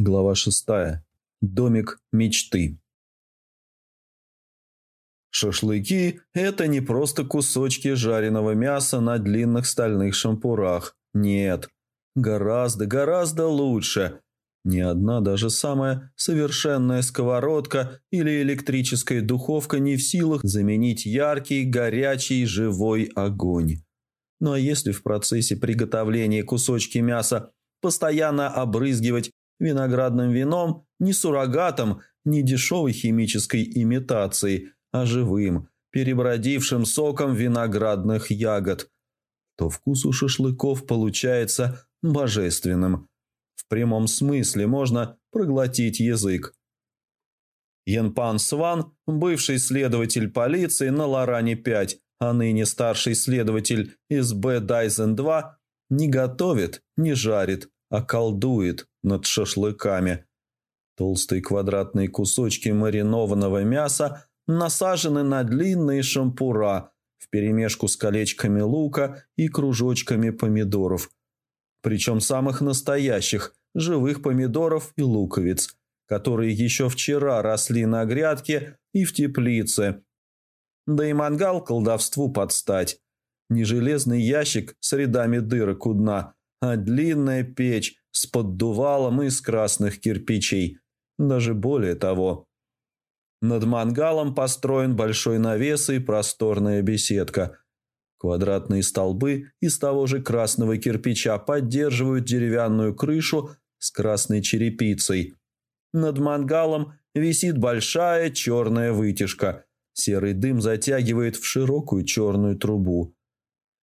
Глава шестая. Домик мечты. Шашлыки – это не просто кусочки жареного мяса на длинных стальных шампурах. Нет, гораздо, гораздо лучше. Ни одна даже самая совершенная сковородка или электрическая духовка не в силах заменить яркий, горячий, живой огонь. Ну а если в процессе приготовления кусочки мяса постоянно обрызгивать виноградным вином, не суррогатом, не дешевой химической имитацией, а живым, перебродившим соком виноградных ягод, то вкус у шашлыков получается божественным. В прямом смысле можно проглотить язык. Янпан Сван, бывший следователь полиции на Лоране-5, а ныне старший следователь из Б-Дайзен-2, не готовит, не жарит, а колдует над шашлыками. Толстые квадратные кусочки маринованного мяса насажены на длинные шампура вперемешку с колечками лука и кружочками помидоров. Причем самых настоящих, живых помидоров и луковиц, которые еще вчера росли на грядке и в теплице. Да и мангал колдовству подстать. Не железный ящик с рядами дырок у дна – а длинная печь с поддувалом из красных кирпичей. Даже более того. Над мангалом построен большой навес и просторная беседка. Квадратные столбы из того же красного кирпича поддерживают деревянную крышу с красной черепицей. Над мангалом висит большая черная вытяжка. Серый дым затягивает в широкую черную трубу.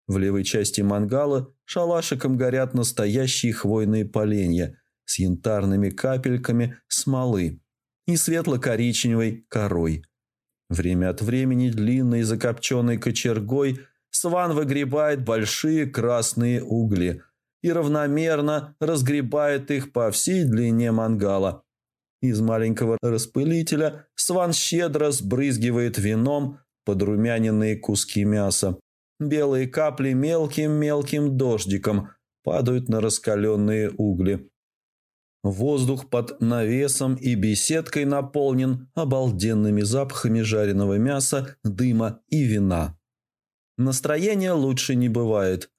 В левой части мангала шалашиком горят настоящие хвойные поленья с янтарными капельками смолы и светло-коричневой корой. Время от времени длинной закопченной кочергой сван выгребает большие красные угли и равномерно разгребает их по всей длине мангала. Из маленького распылителя сван щедро сбрызгивает вином подрумяненные куски мяса. Белые капли мелким-мелким дождиком падают на раскаленные угли. Воздух под навесом и беседкой наполнен обалденными запахами жареного мяса, дыма и вина. Настроение лучше не бывает.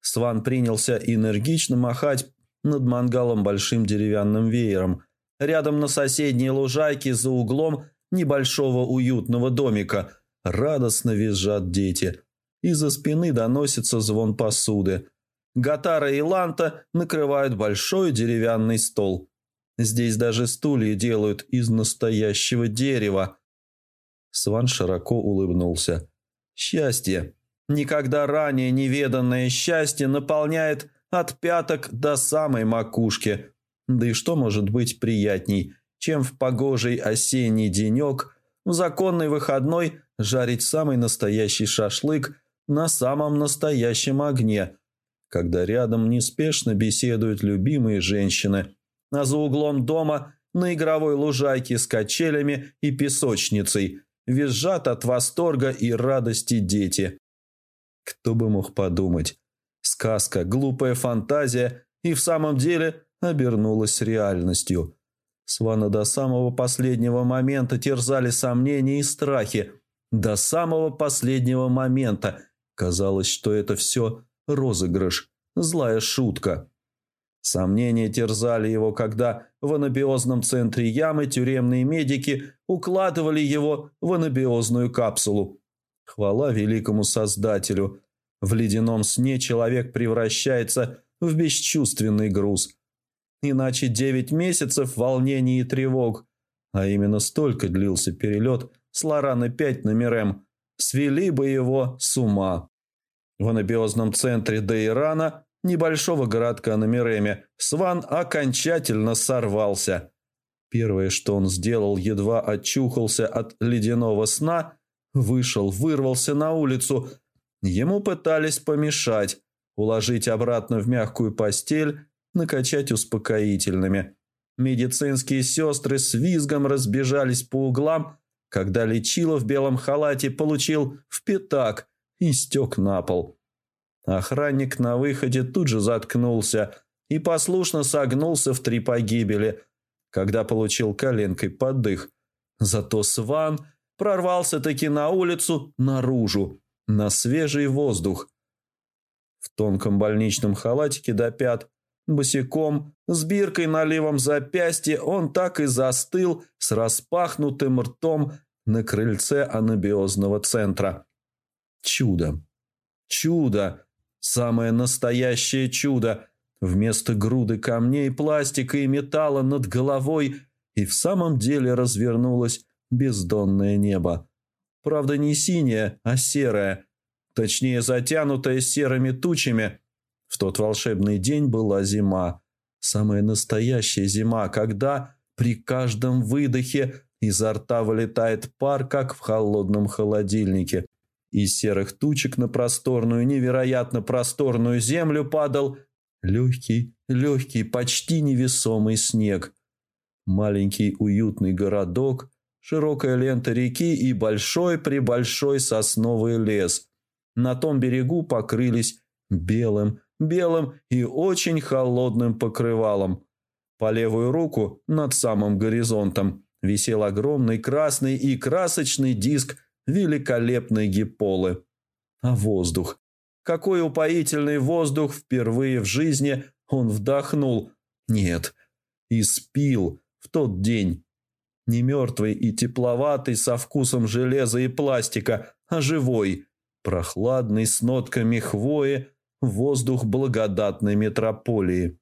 Сван принялся энергично махать над мангалом большим деревянным веером. Рядом на соседней лужайке за углом небольшого уютного домика радостно визжат дети – из-за спины доносится звон посуды. Гатара и Ланта накрывают большой деревянный стол. Здесь даже стулья делают из настоящего дерева. Сван широко улыбнулся. Счастье. Никогда ранее неведанное счастье наполняет от пяток до самой макушки. Да и что может быть приятней, чем в погожий осенний денек, в законный выходной жарить самый настоящий шашлык на самом настоящем огне, когда рядом неспешно беседуют любимые женщины, а за углом дома на игровой лужайке с качелями и песочницей визжат от восторга и радости дети. Кто бы мог подумать, сказка, глупая фантазия и в самом деле обернулась реальностью. Свана до самого последнего момента терзали сомнения и страхи. До самого последнего момента – Казалось, что это все розыгрыш, злая шутка. Сомнения терзали его, когда в анабиозном центре ямы тюремные медики укладывали его в анабиозную капсулу. Хвала великому Создателю. В ледяном сне человек превращается в бесчувственный груз. Иначе девять месяцев волнений и тревог, а именно столько длился перелет с Лораны-5 на Мирем, свели бы его с ума. В анабиозном центре Дейрана, небольшого городка на Миреме, Сван окончательно сорвался. Первое, что он сделал, едва очухался от ледяного сна, вышел, вырвался на улицу. Ему пытались помешать, уложить обратно в мягкую постель, накачать успокоительными. Медицинские сестры с визгом разбежались по углам, когда лечила в белом халате получил в пятак и стек на пол. Охранник на выходе тут же заткнулся и послушно согнулся в три погибели, когда получил коленкой под дых. Зато Сван прорвался-таки на улицу, наружу, на свежий воздух. В тонком больничном халатике до пят, босиком, с биркой на левом запястье, он так и застыл с распахнутым ртом на крыльце анабиозного центра. Чудо. Чудо. Самое настоящее чудо. Вместо груды камней, пластика и металла над головой и в самом деле развернулось бездонное небо. Правда, не синее, а серое. Точнее, затянутое серыми тучами. В тот волшебный день была зима. Самая настоящая зима, когда при каждом выдохе изо рта вылетает пар, как в холодном холодильнике. Из серых тучек на просторную, невероятно просторную землю падал легкий, легкий, почти невесомый снег. Маленький уютный городок, широкая лента реки и большой-пребольшой сосновый лес. На том берегу покрылись белым, белым и очень холодным покрывалом. По левую руку над самым горизонтом висел огромный красный и красочный диск великолепной гиполы. А воздух? Какой упоительный воздух впервые в жизни он вдохнул? Нет, испил в тот день. Не мертвый и тепловатый со вкусом железа и пластика, а живой, прохладный с нотками хвои, воздух благодатной метрополии.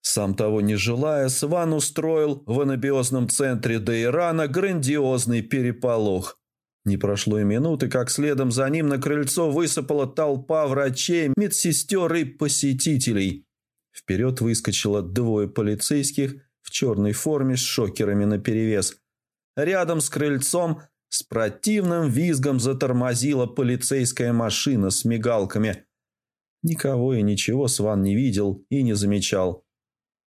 Сам того не желая, Сван устроил в анабиозном центре Дейрана грандиозный переполох. Не прошло и минуты, как следом за ним на крыльцо высыпала толпа врачей, медсестер и посетителей. Вперед выскочило двое полицейских в черной форме с шокерами наперевес. Рядом с крыльцом с противным визгом затормозила полицейская машина с мигалками. Никого и ничего Сван не видел и не замечал.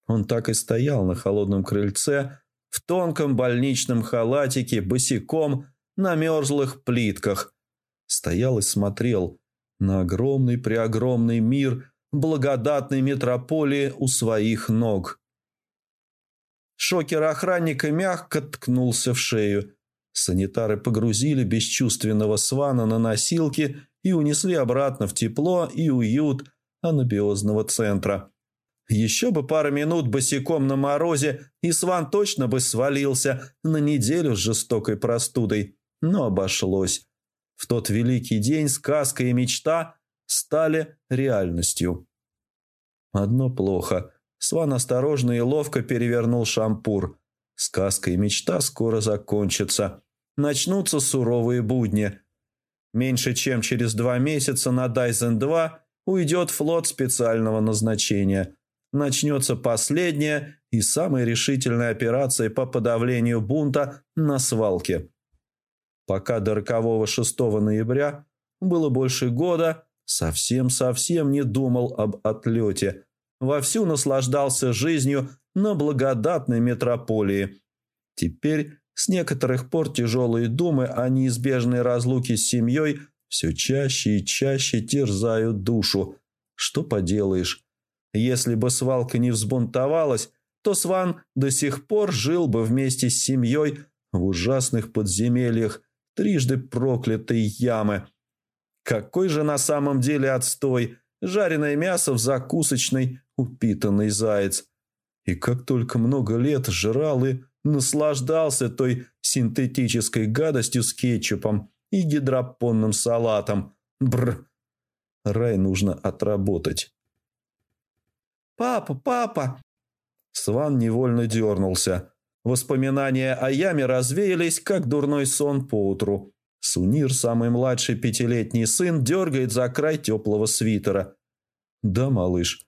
Он так и стоял на холодном крыльце, в тонком больничном халатике, босиком, на мерзлых плитках. Стоял и смотрел на огромный-преогромный мир благодатной метрополии у своих ног. Шокер охранника мягко ткнулся в шею. Санитары погрузили бесчувственного свана на носилки и унесли обратно в тепло и уют анабиозного центра. Еще бы пара минут босиком на морозе, и сван точно бы свалился на неделю с жестокой простудой но обошлось. В тот великий день сказка и мечта стали реальностью. Одно плохо. Сван осторожно и ловко перевернул шампур. Сказка и мечта скоро закончатся. Начнутся суровые будни. Меньше чем через два месяца на Дайзен-2 уйдет флот специального назначения. Начнется последняя и самая решительная операция по подавлению бунта на свалке. Пока до рокового 6 ноября было больше года, совсем-совсем не думал об отлете. Вовсю наслаждался жизнью на благодатной метрополии. Теперь с некоторых пор тяжелые думы о неизбежной разлуке с семьей все чаще и чаще терзают душу. Что поделаешь? Если бы свалка не взбунтовалась, то Сван до сих пор жил бы вместе с семьей в ужасных подземельях трижды проклятой ямы. Какой же на самом деле отстой! Жареное мясо в закусочной, упитанный заяц. И как только много лет жрал и наслаждался той синтетической гадостью с кетчупом и гидропонным салатом. Бр. Рай нужно отработать. «Папа, папа!» Сван невольно дернулся. Воспоминания о яме развеялись, как дурной сон поутру. Сунир, самый младший пятилетний сын, дергает за край теплого свитера. «Да, малыш».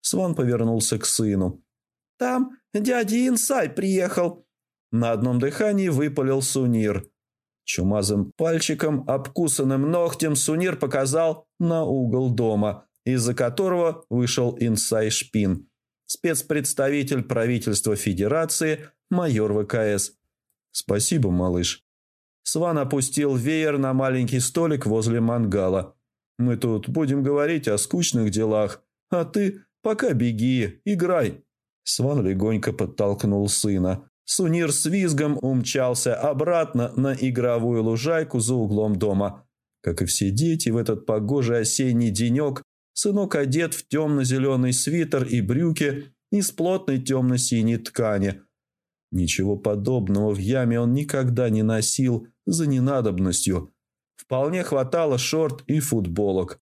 Сван повернулся к сыну. «Там дядя Инсай приехал». На одном дыхании выпалил Сунир. Чумазым пальчиком, обкусанным ногтем Сунир показал на угол дома, из-за которого вышел Инсай Шпин, спецпредставитель правительства Федерации – майор ВКС. «Спасибо, малыш». Сван опустил веер на маленький столик возле мангала. «Мы тут будем говорить о скучных делах, а ты пока беги, играй». Сван легонько подтолкнул сына. Сунир с визгом умчался обратно на игровую лужайку за углом дома. Как и все дети в этот погожий осенний денек, сынок одет в темно-зеленый свитер и брюки из плотной темно-синей ткани. Ничего подобного в яме он никогда не носил за ненадобностью. Вполне хватало шорт и футболок.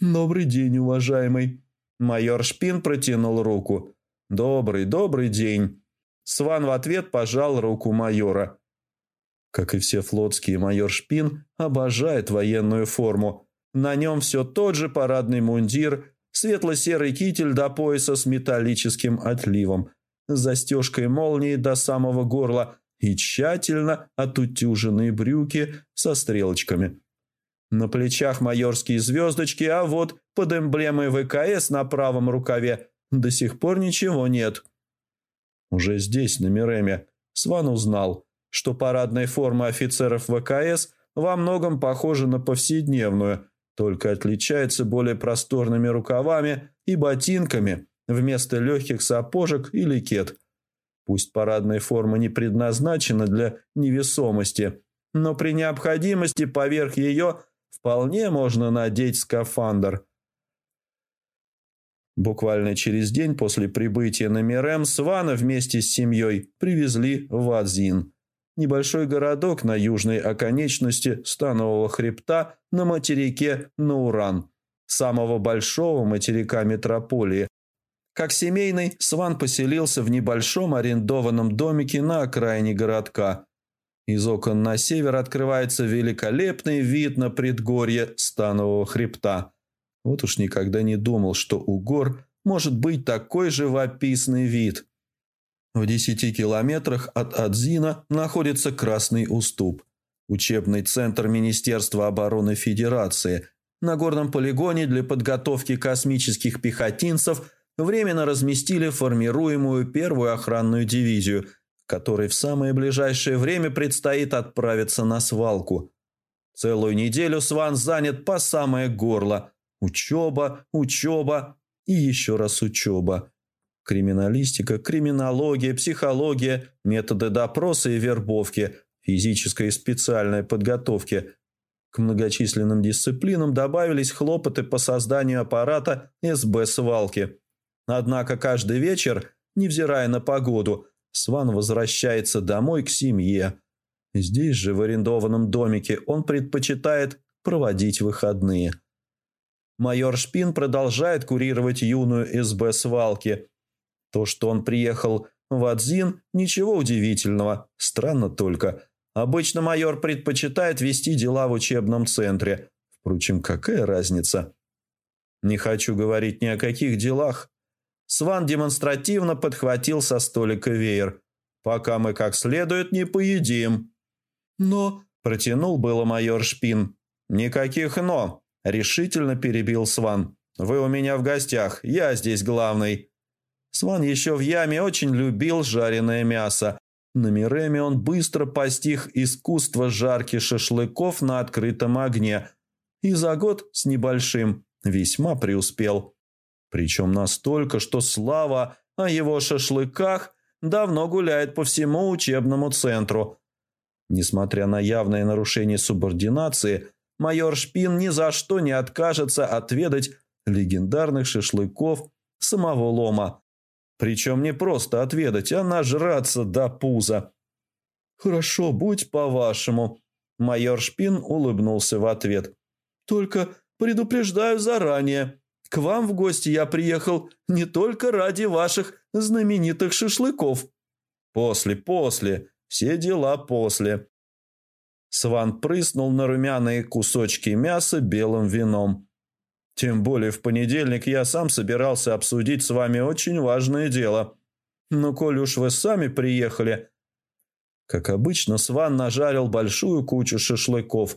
«Добрый день, уважаемый!» Майор Шпин протянул руку. «Добрый, добрый день!» Сван в ответ пожал руку майора. Как и все флотские, майор Шпин обожает военную форму. На нем все тот же парадный мундир, светло-серый китель до пояса с металлическим отливом, застежкой молнии до самого горла и тщательно отутюженные брюки со стрелочками. На плечах майорские звездочки, а вот под эмблемой ВКС на правом рукаве до сих пор ничего нет. Уже здесь, на Миреме, Сван узнал, что парадная форма офицеров ВКС во многом похожа на повседневную, только отличается более просторными рукавами и ботинками вместо легких сапожек или кет. Пусть парадная форма не предназначена для невесомости, но при необходимости поверх ее вполне можно надеть скафандр – Буквально через день после прибытия на Мирем Свана вместе с семьей привезли в Адзин, небольшой городок на южной оконечности Станового хребта на материке Науран, самого большого материка метрополии. Как семейный, Сван поселился в небольшом арендованном домике на окраине городка. Из окон на север открывается великолепный вид на предгорье Станового хребта – вот уж никогда не думал, что у гор может быть такой живописный вид. В десяти километрах от Адзина находится Красный Уступ, учебный центр Министерства обороны Федерации. На горном полигоне для подготовки космических пехотинцев временно разместили формируемую первую охранную дивизию, которой в самое ближайшее время предстоит отправиться на свалку. Целую неделю Сван занят по самое горло – Учеба, учеба и еще раз учеба. Криминалистика, криминология, психология, методы допроса и вербовки, физическая и специальная подготовки. К многочисленным дисциплинам добавились хлопоты по созданию аппарата СБ-свалки. Однако каждый вечер, невзирая на погоду, Сван возвращается домой к семье. Здесь же, в арендованном домике, он предпочитает проводить выходные – майор Шпин продолжает курировать юную СБ свалки. То, что он приехал в Адзин, ничего удивительного, странно только. Обычно майор предпочитает вести дела в учебном центре. Впрочем, какая разница? Не хочу говорить ни о каких делах. Сван демонстративно подхватил со столика веер. «Пока мы как следует не поедим». «Но...» – протянул было майор Шпин. «Никаких «но». – решительно перебил Сван. «Вы у меня в гостях, я здесь главный». Сван еще в яме очень любил жареное мясо. На Миреме он быстро постиг искусство жарки шашлыков на открытом огне. И за год с небольшим весьма преуспел. Причем настолько, что слава о его шашлыках давно гуляет по всему учебному центру. Несмотря на явное нарушение субординации – майор Шпин ни за что не откажется отведать легендарных шашлыков самого лома. Причем не просто отведать, а нажраться до пуза. «Хорошо, будь по-вашему», – майор Шпин улыбнулся в ответ. «Только предупреждаю заранее. К вам в гости я приехал не только ради ваших знаменитых шашлыков». «После, после, все дела после», Сван прыснул на румяные кусочки мяса белым вином. «Тем более в понедельник я сам собирался обсудить с вами очень важное дело. Но коль уж вы сами приехали...» Как обычно, Сван нажарил большую кучу шашлыков.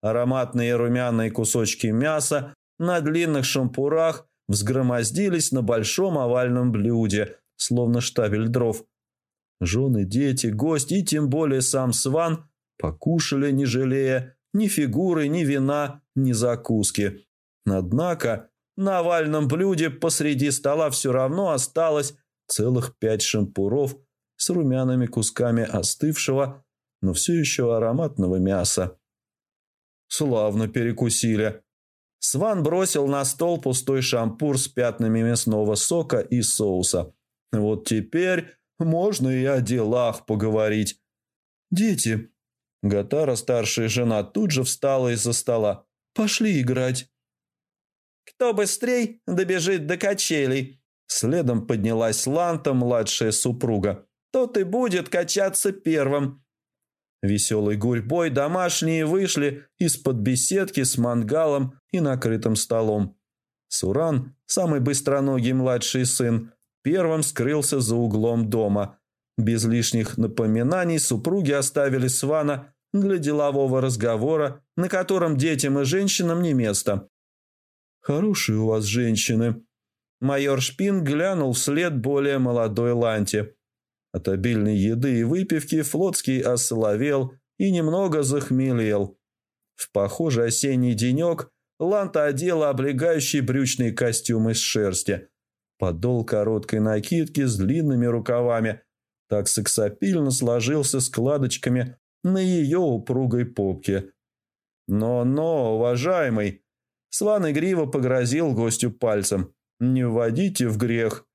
Ароматные румяные кусочки мяса на длинных шампурах взгромоздились на большом овальном блюде, словно штабель дров. Жены, дети, гости и тем более сам Сван – Покушали, не жалея ни фигуры, ни вина, ни закуски. Однако на овальном блюде посреди стола все равно осталась целых пять шампуров с румяными кусками остывшего, но все еще ароматного мяса. Славно перекусили. Сван бросил на стол пустой шампур с пятнами мясного сока и соуса. Вот теперь можно и о делах поговорить. «Дети!» Гатара, старшая жена, тут же встала из-за стола. «Пошли играть!» «Кто быстрей добежит до качелей?» Следом поднялась Ланта, младшая супруга. «Тот и будет качаться первым!» Веселой гурьбой домашние вышли из-под беседки с мангалом и накрытым столом. Суран, самый быстроногий младший сын, первым скрылся за углом дома. Без лишних напоминаний супруги оставили Свана для делового разговора, на котором детям и женщинам не место. «Хорошие у вас женщины». Майор Шпин глянул вслед более молодой Ланте. От обильной еды и выпивки флотский осоловел и немного захмелел. В похожий осенний денек Ланта одела облегающий брючный костюм из шерсти. Подол короткой накидки с длинными рукавами так сексапильно сложился складочками на ее упругой попке. «Но-но, уважаемый!» Сван игриво погрозил гостю пальцем. «Не вводите в грех!»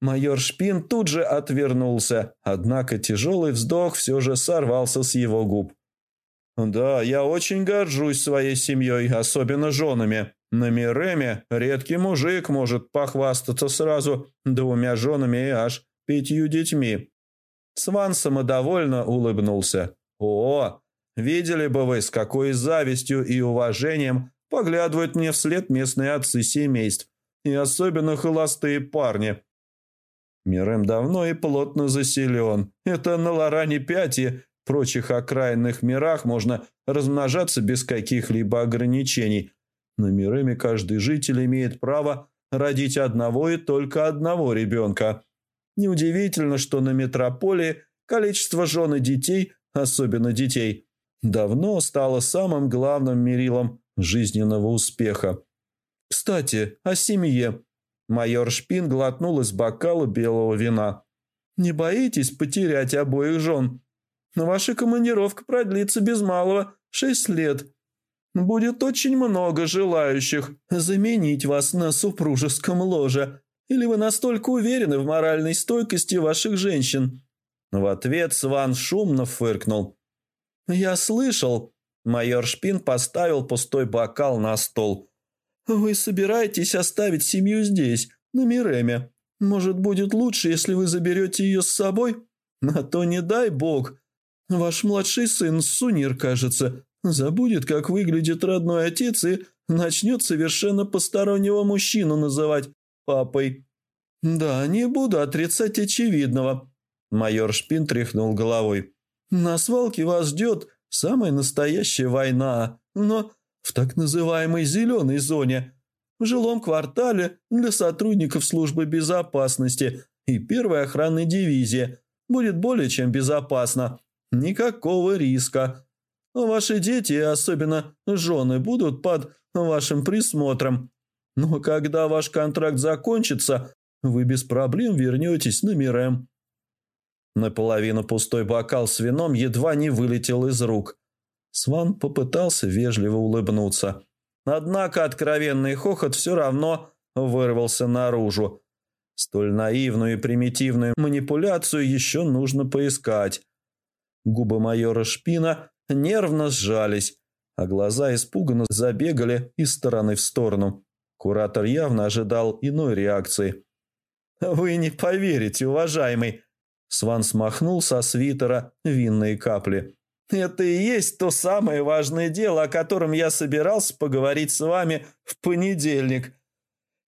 Майор Шпин тут же отвернулся, однако тяжелый вздох все же сорвался с его губ. «Да, я очень горжусь своей семьей, особенно женами. На Миреме редкий мужик может похвастаться сразу двумя женами и аж пятью детьми». Сван самодовольно улыбнулся. «О, видели бы вы, с какой завистью и уважением поглядывают мне вслед местные отцы семейств, и особенно холостые парни». Мирем давно и плотно заселен. Это на Лоране-5 и прочих окраинных мирах можно размножаться без каких-либо ограничений. На Миреме каждый житель имеет право родить одного и только одного ребенка. Неудивительно, что на метрополии количество жен и детей, особенно детей, давно стало самым главным мерилом жизненного успеха. Кстати, о семье. Майор Шпин глотнул из бокала белого вина. «Не боитесь потерять обоих жен? Ваша командировка продлится без малого шесть лет. Будет очень много желающих заменить вас на супружеском ложе. Или вы настолько уверены в моральной стойкости ваших женщин?» В ответ Сван шумно фыркнул. «Я слышал». Майор Шпин поставил пустой бокал на стол – «Вы собираетесь оставить семью здесь, на Миреме. Может, будет лучше, если вы заберете ее с собой? А то не дай бог. Ваш младший сын, Сунир, кажется, забудет, как выглядит родной отец и начнет совершенно постороннего мужчину называть папой. Да, не буду отрицать очевидного». Майор Шпин тряхнул головой. «На свалке вас ждет самая настоящая война, но в так называемой «зеленой зоне», в жилом квартале для сотрудников службы безопасности и первой охранной дивизии будет более чем безопасно. Никакого риска. Ваши дети, особенно жены, будут под вашим присмотром. Но когда ваш контракт закончится, вы без проблем вернетесь на Мирем. Наполовину пустой бокал с вином едва не вылетел из рук. Сван попытался вежливо улыбнуться. Однако откровенный хохот все равно вырвался наружу. Столь наивную и примитивную манипуляцию еще нужно поискать. Губы майора Шпина нервно сжались, а глаза испуганно забегали из стороны в сторону. Куратор явно ожидал иной реакции. «Вы не поверите, уважаемый!» Сван смахнул со свитера винные капли. Это и есть то самое важное дело, о котором я собирался поговорить с вами в понедельник.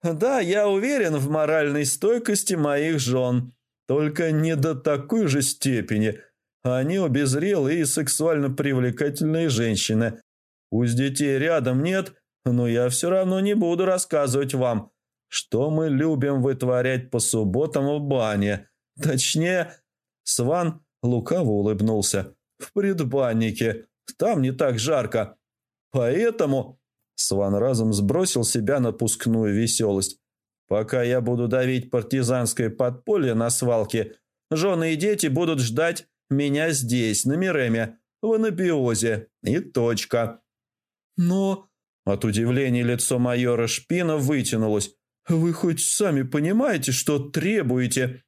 Да, я уверен в моральной стойкости моих жен, только не до такой же степени. Они обе зрелые и сексуально привлекательные женщины. Пусть детей рядом нет, но я все равно не буду рассказывать вам, что мы любим вытворять по субботам в бане. Точнее, Сван лукаво улыбнулся в предбаннике. Там не так жарко. Поэтому...» Сван разом сбросил себя напускную веселость. Пока я буду давить партизанское подполье на свалке, жены и дети будут ждать меня здесь, на Миреме, в анабиозе. И точка. Но... От удивления лицо майора Шпина вытянулось. «Вы хоть сами понимаете, что требуете?»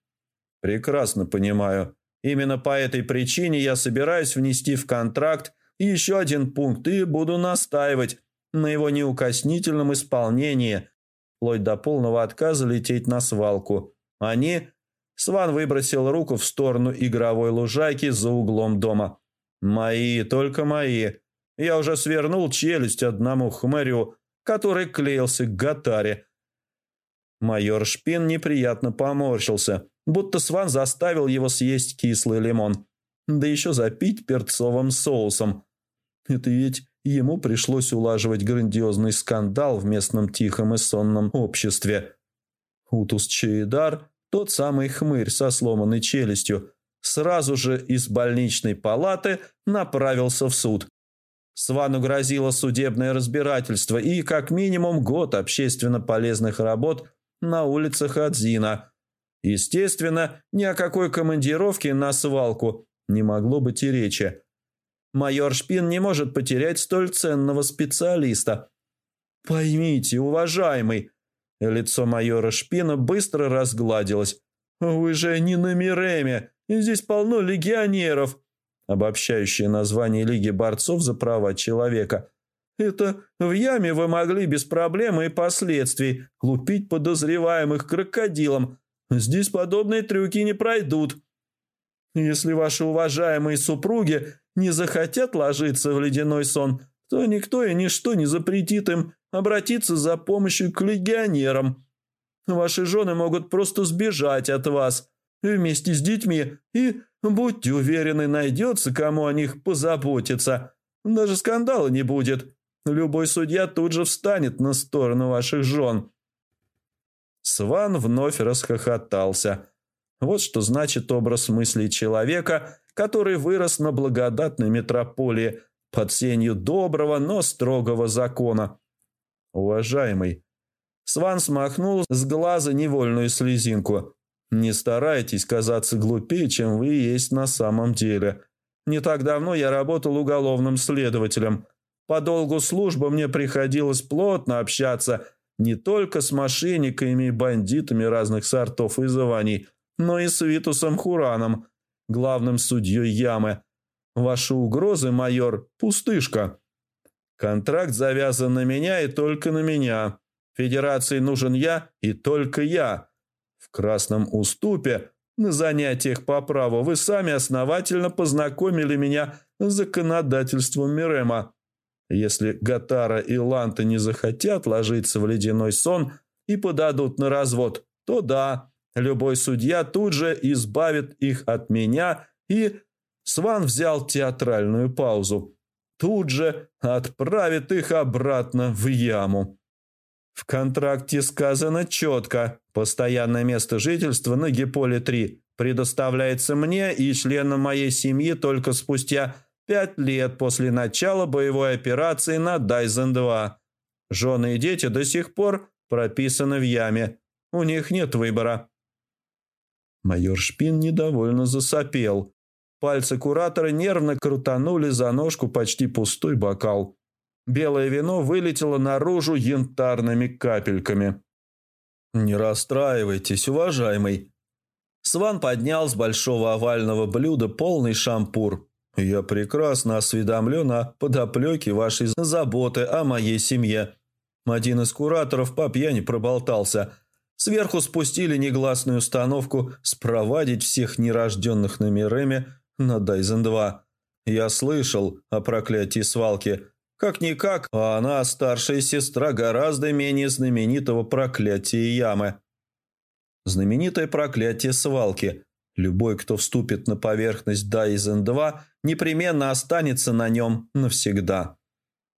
«Прекрасно понимаю. Именно по этой причине я собираюсь внести в контракт еще один пункт и буду настаивать на его неукоснительном исполнении, вплоть до полного отказа лететь на свалку. Они... Сван выбросил руку в сторону игровой лужайки за углом дома. «Мои, только мои. Я уже свернул челюсть одному хмырю, который клеился к гатаре». Майор Шпин неприятно поморщился, будто Сван заставил его съесть кислый лимон. Да еще запить перцовым соусом. Это ведь ему пришлось улаживать грандиозный скандал в местном тихом и сонном обществе. Утус Чейдар, тот самый хмырь со сломанной челюстью, сразу же из больничной палаты направился в суд. Свану грозило судебное разбирательство и как минимум год общественно полезных работ на улицах Адзина. Естественно, ни о какой командировке на свалку не могло быть и речи. Майор Шпин не может потерять столь ценного специалиста. Поймите, уважаемый, лицо майора Шпина быстро разгладилось. Вы же не на Миреме, здесь полно легионеров. Обобщающее название Лиги борцов за права человека. Это в яме вы могли без проблем и последствий лупить подозреваемых крокодилом. Здесь подобные трюки не пройдут. Если ваши уважаемые супруги не захотят ложиться в ледяной сон, то никто и ничто не запретит им обратиться за помощью к легионерам. Ваши жены могут просто сбежать от вас вместе с детьми, и, будьте уверены, найдется, кому о них позаботиться. Даже скандала не будет. Любой судья тут же встанет на сторону ваших жен». Сван вновь расхохотался. Вот что значит образ мыслей человека, который вырос на благодатной метрополии под сенью доброго, но строгого закона. Уважаемый, Сван смахнул с глаза невольную слезинку. Не старайтесь казаться глупее, чем вы есть на самом деле. Не так давно я работал уголовным следователем. По долгу службы мне приходилось плотно общаться не только с мошенниками и бандитами разных сортов и званий, но и с Витусом Хураном, главным судьей ямы. Ваши угрозы, майор, пустышка. Контракт завязан на меня и только на меня. Федерации нужен я и только я. В Красном Уступе на занятиях по праву вы сами основательно познакомили меня с законодательством Мирема. Если Гатара и Ланта не захотят ложиться в ледяной сон и подадут на развод, то да, Любой судья тут же избавит их от меня и... Сван взял театральную паузу. Тут же отправит их обратно в яму. В контракте сказано четко. Постоянное место жительства на Гиполе-3 предоставляется мне и членам моей семьи только спустя пять лет после начала боевой операции на Дайзен-2. Жены и дети до сих пор прописаны в яме. У них нет выбора. Майор Шпин недовольно засопел. Пальцы куратора нервно крутанули за ножку почти пустой бокал. Белое вино вылетело наружу янтарными капельками. «Не расстраивайтесь, уважаемый». Сван поднял с большого овального блюда полный шампур. «Я прекрасно осведомлен о подоплеке вашей заботы о моей семье. Один из кураторов по пьяни проболтался – Сверху спустили негласную установку спровадить всех нерожденных на Миреме на Дайзен-2. Я слышал о проклятии свалки. Как-никак, а она старшая сестра гораздо менее знаменитого проклятия ямы. Знаменитое проклятие свалки. Любой, кто вступит на поверхность Дайзен-2, непременно останется на нем навсегда.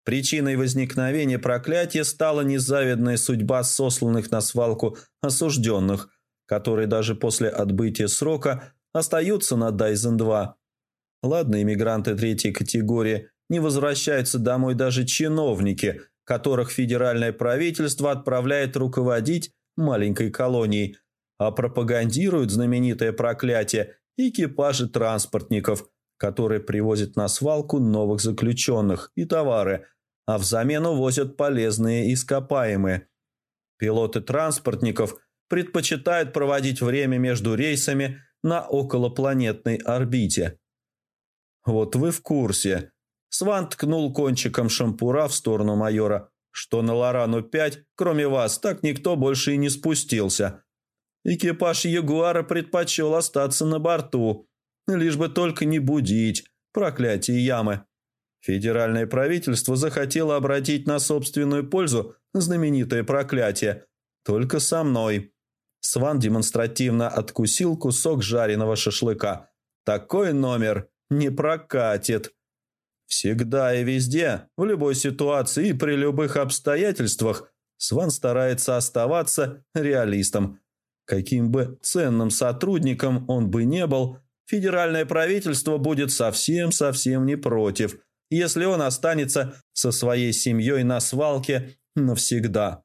Причиной возникновения проклятия стала незавидная судьба сосланных на свалку осужденных, которые даже после отбытия срока остаются на Дайзен-2. Ладно, иммигранты третьей категории, не возвращаются домой даже чиновники, которых федеральное правительство отправляет руководить маленькой колонией, а пропагандируют знаменитое проклятие экипажи транспортников, которые привозят на свалку новых заключенных и товары, а взамен увозят полезные ископаемые. Пилоты транспортников предпочитают проводить время между рейсами на околопланетной орбите. Вот вы в курсе. Сван ткнул кончиком шампура в сторону майора, что на Лорану-5, кроме вас, так никто больше и не спустился. Экипаж Ягуара предпочел остаться на борту, лишь бы только не будить проклятие ямы. Федеральное правительство захотело обратить на собственную пользу знаменитое проклятие. Только со мной. Сван демонстративно откусил кусок жареного шашлыка. Такой номер не прокатит. Всегда и везде, в любой ситуации и при любых обстоятельствах Сван старается оставаться реалистом. Каким бы ценным сотрудником он бы не был, федеральное правительство будет совсем-совсем не против, если он останется со своей семьей на свалке навсегда.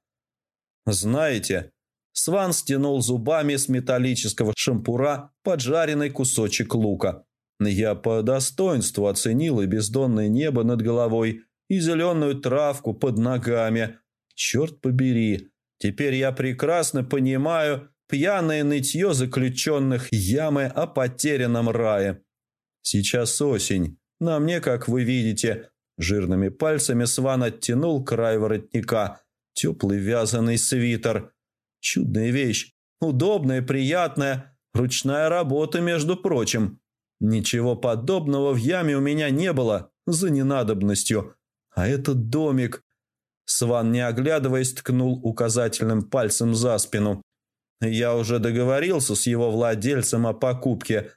Знаете, Сван стянул зубами с металлического шампура поджаренный кусочек лука. Я по достоинству оценил и бездонное небо над головой, и зеленую травку под ногами. Черт побери, теперь я прекрасно понимаю пьяное нытье заключенных ямы о потерянном рае. Сейчас осень. На мне, как вы видите, жирными пальцами Сван оттянул край воротника. Теплый вязаный свитер. Чудная вещь. Удобная, приятная. Ручная работа, между прочим. Ничего подобного в яме у меня не было за ненадобностью. А этот домик... Сван, не оглядываясь, ткнул указательным пальцем за спину. Я уже договорился с его владельцем о покупке.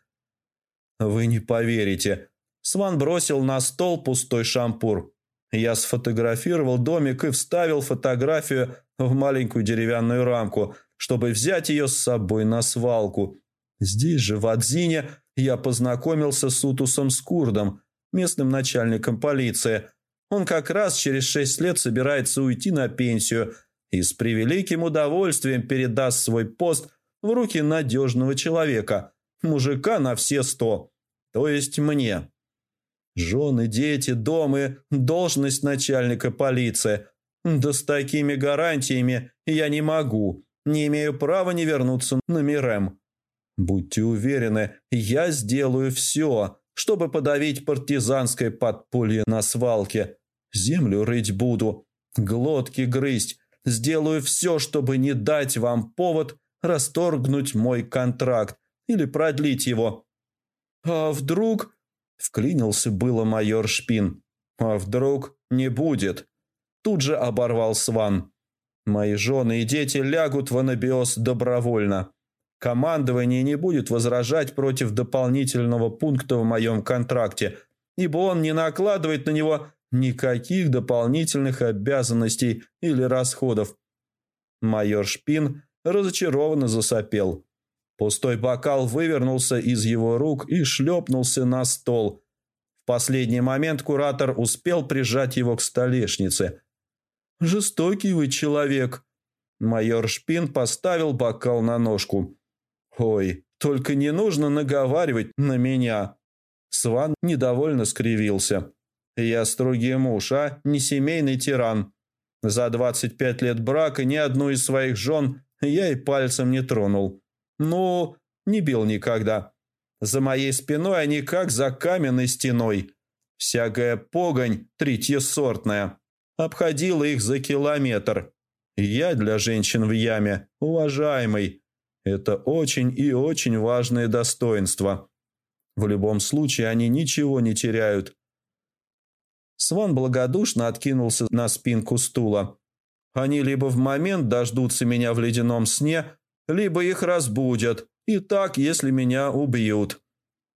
Вы не поверите. Сван бросил на стол пустой шампур. Я сфотографировал домик и вставил фотографию в маленькую деревянную рамку, чтобы взять ее с собой на свалку. Здесь же, в Адзине, я познакомился с Утусом Скурдом, местным начальником полиции. Он как раз через шесть лет собирается уйти на пенсию и с превеликим удовольствием передаст свой пост в руки надежного человека, мужика на все сто, то есть мне. Жены, дети, дом и должность начальника полиции. Да с такими гарантиями я не могу, не имею права не вернуться на Мирем. Будьте уверены, я сделаю все, чтобы подавить партизанское подполье на свалке. Землю рыть буду, глотки грызть. Сделаю все, чтобы не дать вам повод расторгнуть мой контракт или продлить его. А вдруг... Вклинился было майор Шпин. А вдруг не будет? Тут же оборвал Сван. Мои жены и дети лягут в анабиоз добровольно. Командование не будет возражать против дополнительного пункта в моем контракте, ибо он не накладывает на него никаких дополнительных обязанностей или расходов. Майор Шпин разочарованно засопел. Пустой бокал вывернулся из его рук и шлепнулся на стол. В последний момент куратор успел прижать его к столешнице. «Жестокий вы человек!» Майор Шпин поставил бокал на ножку. «Ой, только не нужно наговаривать на меня!» Сван недовольно скривился. «Я строгий муж, а не семейный тиран. За 25 лет брака ни одну из своих жен я и пальцем не тронул. Ну, не бил никогда. За моей спиной они как за каменной стеной. Всякая погонь третьесортная. Обходила их за километр. Я для женщин в яме уважаемый. Это очень и очень важное достоинство. В любом случае они ничего не теряют. Сван благодушно откинулся на спинку стула. Они либо в момент дождутся меня в ледяном сне, либо их разбудят. И так, если меня убьют.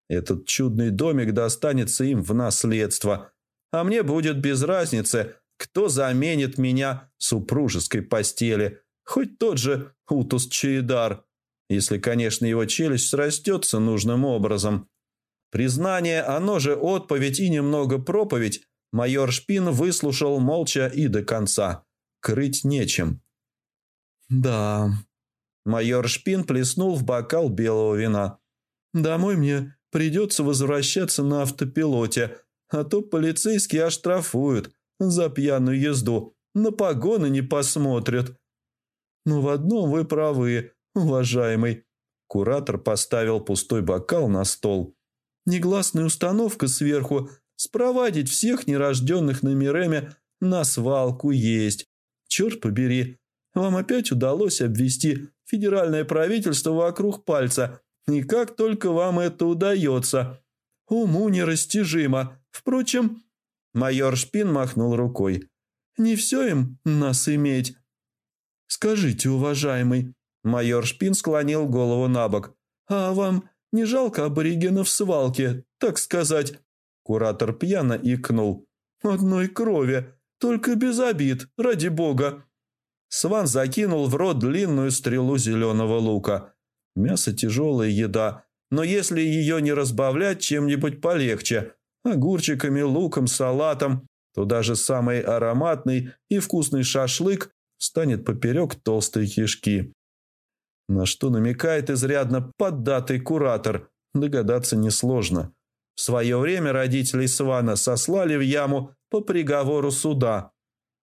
Этот чудный домик достанется им в наследство. А мне будет без разницы, кто заменит меня в супружеской постели. Хоть тот же Утус Чаидар. Если, конечно, его челюсть срастется нужным образом. Признание, оно же отповедь и немного проповедь, майор Шпин выслушал молча и до конца. Крыть нечем. «Да, Майор Шпин плеснул в бокал белого вина. «Домой мне придется возвращаться на автопилоте, а то полицейские оштрафуют за пьяную езду, на погоны не посмотрят». «Но в одном вы правы, уважаемый». Куратор поставил пустой бокал на стол. «Негласная установка сверху спровадить всех нерожденных на Миреме на свалку есть. Черт побери, вам опять удалось обвести федеральное правительство вокруг пальца. И как только вам это удается. Уму нерастяжимо. Впрочем, майор Шпин махнул рукой. Не все им нас иметь. Скажите, уважаемый, майор Шпин склонил голову на бок. А вам не жалко аборигенов свалки, так сказать? Куратор пьяно икнул. «Одной крови, только без обид, ради бога!» Сван закинул в рот длинную стрелу зеленого лука. Мясо – тяжелая еда, но если ее не разбавлять чем-нибудь полегче – огурчиками, луком, салатом, то даже самый ароматный и вкусный шашлык станет поперек толстой кишки. На что намекает изрядно поддатый куратор, догадаться несложно – в свое время родителей Свана сослали в яму по приговору суда.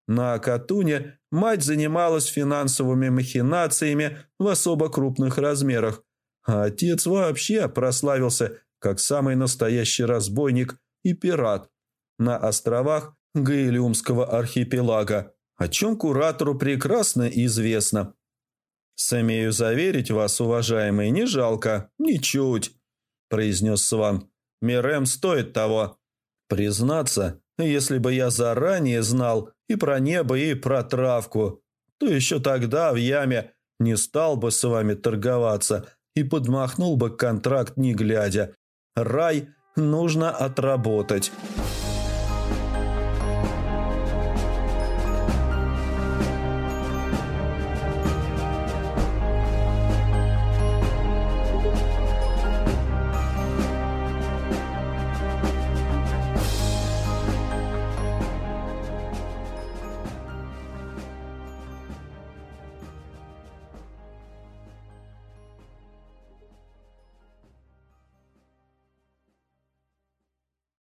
На Катуне мать занималась финансовыми махинациями в особо крупных размерах, а отец вообще прославился как самый настоящий разбойник и пират на островах Гаилюмского архипелага, о чем куратору прекрасно известно. «Смею заверить вас, уважаемый, не жалко, ничуть», – произнес Сван. Мирем стоит того. Признаться, если бы я заранее знал и про небо, и про травку, то еще тогда в яме не стал бы с вами торговаться и подмахнул бы контракт не глядя. Рай нужно отработать».